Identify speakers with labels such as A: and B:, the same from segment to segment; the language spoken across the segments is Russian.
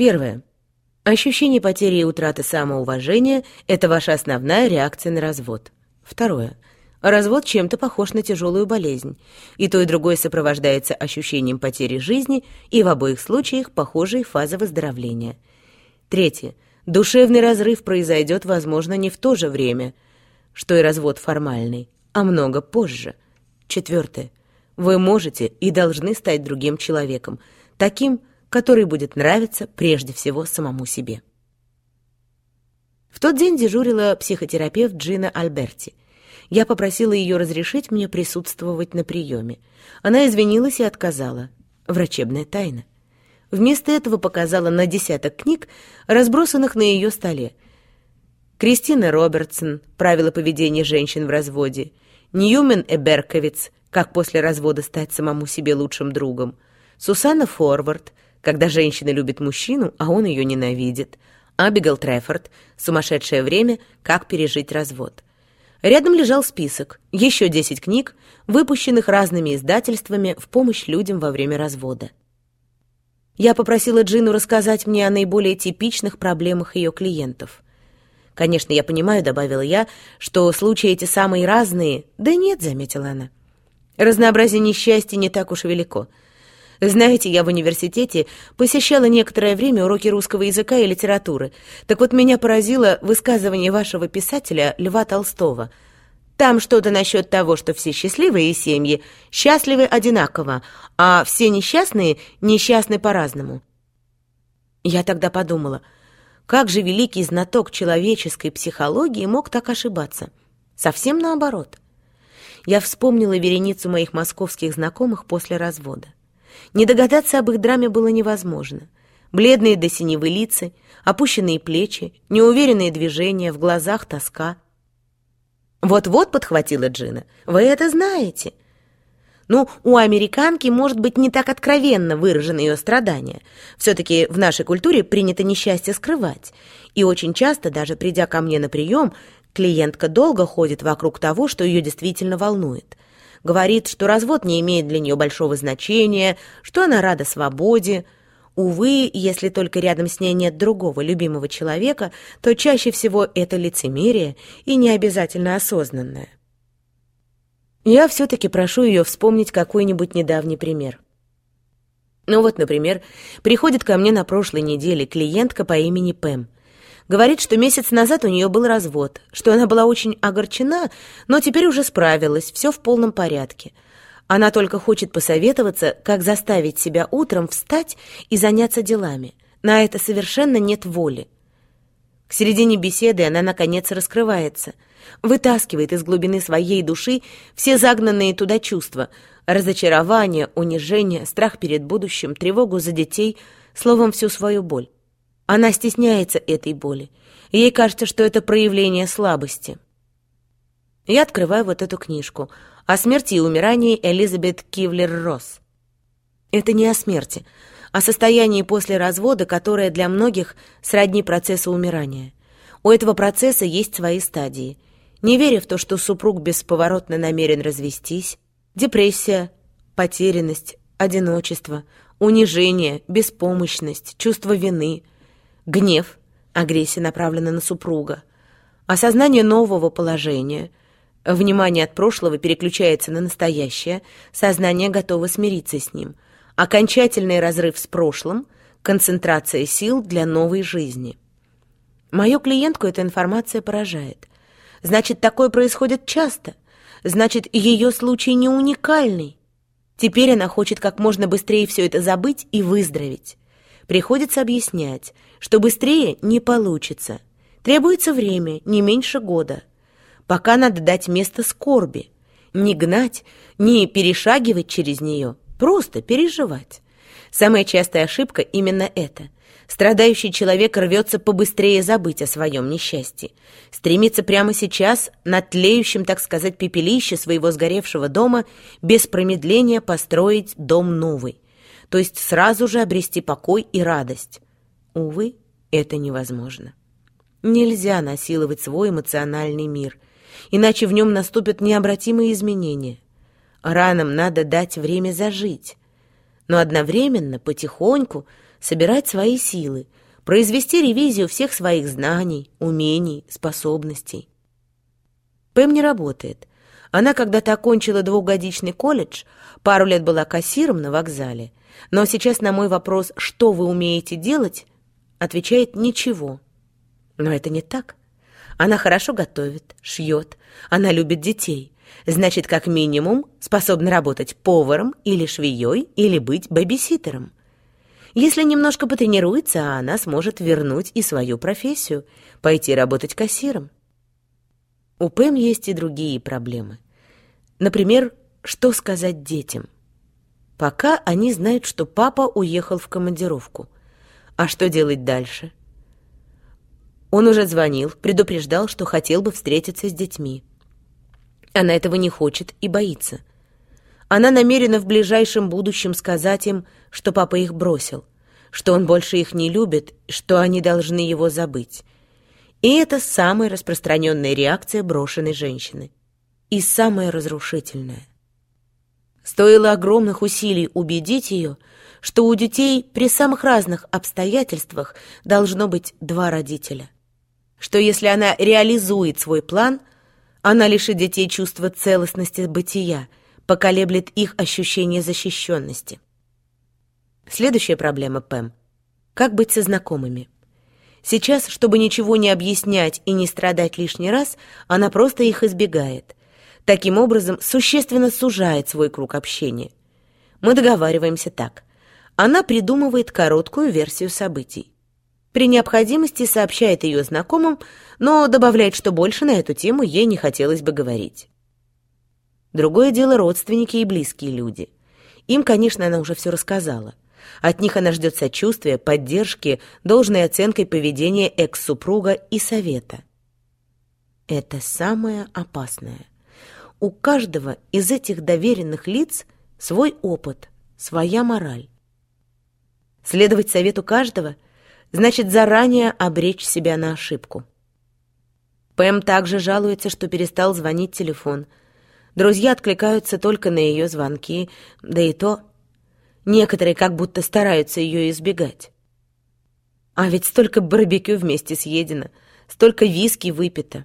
A: Первое. Ощущение потери и утраты самоуважения – это ваша основная реакция на развод. Второе. Развод чем-то похож на тяжелую болезнь. И то, и другое сопровождается ощущением потери жизни, и в обоих случаях похожей фаза выздоровления. Третье. Душевный разрыв произойдет, возможно, не в то же время, что и развод формальный, а много позже. Четвертое. Вы можете и должны стать другим человеком, таким, который будет нравиться прежде всего самому себе. В тот день дежурила психотерапевт Джина Альберти. Я попросила ее разрешить мне присутствовать на приеме. Она извинилась и отказала. Врачебная тайна. Вместо этого показала на десяток книг, разбросанных на ее столе. Кристина Робертсон «Правила поведения женщин в разводе», Ньюмен Эберковиц «Как после развода стать самому себе лучшим другом», Сусанна Форвард «Когда женщина любит мужчину, а он ее ненавидит», Абигал Трефорд «Сумасшедшее время. Как пережить развод». Рядом лежал список, еще 10 книг, выпущенных разными издательствами в помощь людям во время развода. Я попросила Джину рассказать мне о наиболее типичных проблемах ее клиентов. «Конечно, я понимаю», — добавила я, «что случаи эти самые разные». «Да нет», — заметила она. «Разнообразие несчастья не так уж велико. Знаете, я в университете посещала некоторое время уроки русского языка и литературы. Так вот, меня поразило высказывание вашего писателя Льва Толстого — там что-то насчет того, что все счастливые семьи счастливы одинаково, а все несчастные несчастны по-разному. Я тогда подумала, как же великий знаток человеческой психологии мог так ошибаться? Совсем наоборот. Я вспомнила вереницу моих московских знакомых после развода. Не догадаться об их драме было невозможно. Бледные до синевы лица, опущенные плечи, неуверенные движения, в глазах тоска — «Вот-вот», — подхватила Джина, — «вы это знаете». Ну, у американки, может быть, не так откровенно выражены ее страдания. Все-таки в нашей культуре принято несчастье скрывать. И очень часто, даже придя ко мне на прием, клиентка долго ходит вокруг того, что ее действительно волнует. Говорит, что развод не имеет для нее большого значения, что она рада свободе, Увы, если только рядом с ней нет другого любимого человека, то чаще всего это лицемерие и не обязательно осознанное. Я все-таки прошу ее вспомнить какой-нибудь недавний пример. Ну вот, например, приходит ко мне на прошлой неделе клиентка по имени Пэм. Говорит, что месяц назад у нее был развод, что она была очень огорчена, но теперь уже справилась, все в полном порядке — она только хочет посоветоваться, как заставить себя утром встать и заняться делами. На это совершенно нет воли. К середине беседы она, наконец, раскрывается, вытаскивает из глубины своей души все загнанные туда чувства — разочарование, унижение, страх перед будущим, тревогу за детей, словом, всю свою боль. Она стесняется этой боли. Ей кажется, что это проявление слабости. Я открываю вот эту книжку — о смерти и умирании Элизабет Кивлер-Росс. Это не о смерти, а о состоянии после развода, которое для многих сродни процессу умирания. У этого процесса есть свои стадии. Не веря в то, что супруг бесповоротно намерен развестись, депрессия, потерянность, одиночество, унижение, беспомощность, чувство вины, гнев, агрессия направлена на супруга, осознание нового положения, Внимание от прошлого переключается на настоящее, сознание готово смириться с ним. Окончательный разрыв с прошлым, концентрация сил для новой жизни. Мою клиентку эта информация поражает. Значит, такое происходит часто. Значит, ее случай не уникальный. Теперь она хочет как можно быстрее все это забыть и выздороветь. Приходится объяснять, что быстрее не получится. Требуется время, не меньше года – Пока надо дать место скорби. Не гнать, не перешагивать через нее, просто переживать. Самая частая ошибка именно это. Страдающий человек рвется побыстрее забыть о своем несчастье. Стремится прямо сейчас на тлеющем, так сказать, пепелище своего сгоревшего дома без промедления построить дом новый. То есть сразу же обрести покой и радость. Увы, это невозможно. Нельзя насиловать свой эмоциональный мир – иначе в нем наступят необратимые изменения. Ранам надо дать время зажить, но одновременно, потихоньку, собирать свои силы, произвести ревизию всех своих знаний, умений, способностей. Пэм не работает. Она когда-то окончила двухгодичный колледж, пару лет была кассиром на вокзале, но сейчас на мой вопрос «что вы умеете делать?» отвечает «ничего». Но это не так. Она хорошо готовит, шьет, она любит детей. Значит, как минимум, способна работать поваром или швеей, или быть бэбиситером. Если немножко потренируется, она сможет вернуть и свою профессию, пойти работать кассиром. У Пэм есть и другие проблемы. Например, что сказать детям? Пока они знают, что папа уехал в командировку. А что делать дальше? Он уже звонил, предупреждал, что хотел бы встретиться с детьми. Она этого не хочет и боится. Она намерена в ближайшем будущем сказать им, что папа их бросил, что он больше их не любит, что они должны его забыть. И это самая распространенная реакция брошенной женщины. И самая разрушительная. Стоило огромных усилий убедить ее, что у детей при самых разных обстоятельствах должно быть два родителя. Что если она реализует свой план, она лишит детей чувства целостности бытия – поколеблет их ощущение защищенности. Следующая проблема Пэм. Как быть со знакомыми? Сейчас, чтобы ничего не объяснять и не страдать лишний раз, она просто их избегает. Таким образом, существенно сужает свой круг общения. Мы договариваемся так. Она придумывает короткую версию событий. При необходимости сообщает ее знакомым, но добавляет, что больше на эту тему ей не хотелось бы говорить. Другое дело родственники и близкие люди. Им, конечно, она уже все рассказала. От них она ждет сочувствия, поддержки, должной оценкой поведения экс-супруга и совета. Это самое опасное. У каждого из этих доверенных лиц свой опыт, своя мораль. Следовать совету каждого значит заранее обречь себя на ошибку. Пэм также жалуется, что перестал звонить телефон – Друзья откликаются только на ее звонки, да и то некоторые как будто стараются ее избегать. А ведь столько барбекю вместе съедено, столько виски выпито.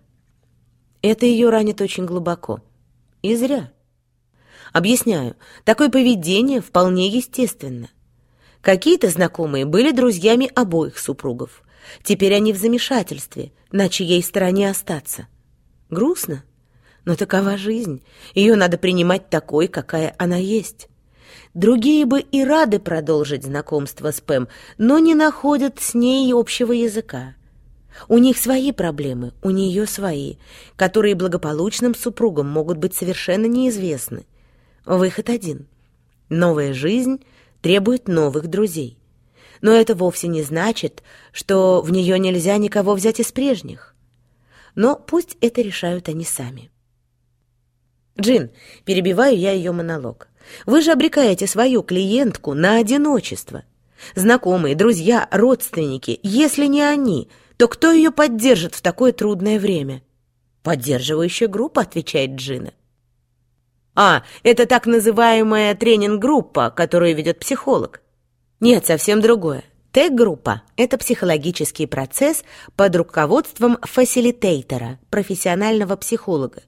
A: Это ее ранит очень глубоко. И зря. Объясняю, такое поведение вполне естественно. Какие-то знакомые были друзьями обоих супругов. Теперь они в замешательстве, на чьей стороне остаться. Грустно? Но такова жизнь. Ее надо принимать такой, какая она есть. Другие бы и рады продолжить знакомство с Пэм, но не находят с ней общего языка. У них свои проблемы, у нее свои, которые благополучным супругам могут быть совершенно неизвестны. Выход один. Новая жизнь требует новых друзей. Но это вовсе не значит, что в нее нельзя никого взять из прежних. Но пусть это решают они сами. «Джин», — перебиваю я ее монолог, «вы же обрекаете свою клиентку на одиночество. Знакомые, друзья, родственники, если не они, то кто ее поддержит в такое трудное время?» «Поддерживающая группа», — отвечает Джина. «А, это так называемая тренинг-группа, которую ведет психолог». «Нет, совсем другое. Тег-группа – это психологический процесс под руководством фасилитейтера, профессионального психолога,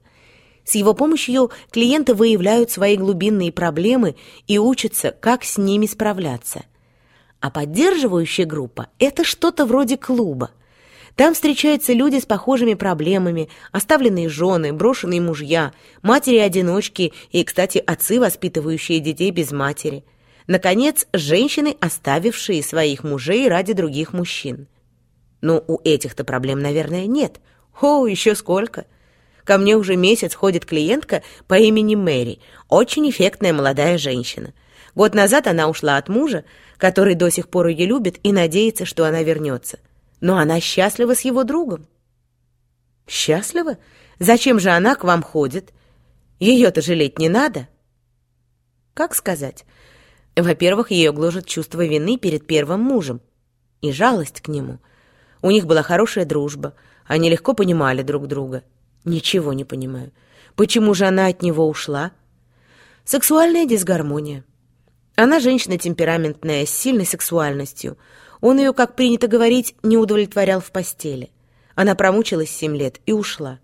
A: с его помощью клиенты выявляют свои глубинные проблемы и учатся, как с ними справляться. А поддерживающая группа – это что-то вроде клуба. Там встречаются люди с похожими проблемами, оставленные жены, брошенные мужья, матери-одиночки и, кстати, отцы, воспитывающие детей без матери. Наконец, женщины, оставившие своих мужей ради других мужчин. Но у этих-то проблем, наверное, нет. О, еще сколько! – Ко мне уже месяц ходит клиентка по имени Мэри, очень эффектная молодая женщина. Год назад она ушла от мужа, который до сих пор ее любит и надеется, что она вернется. Но она счастлива с его другом. Счастлива? Зачем же она к вам ходит? Ее-то жалеть не надо. Как сказать? Во-первых, ее гложет чувство вины перед первым мужем и жалость к нему. У них была хорошая дружба, они легко понимали друг друга. Ничего не понимаю. Почему же она от него ушла? Сексуальная дисгармония. Она женщина темпераментная, с сильной сексуальностью. Он ее, как принято говорить, не удовлетворял в постели. Она промучилась семь лет и ушла.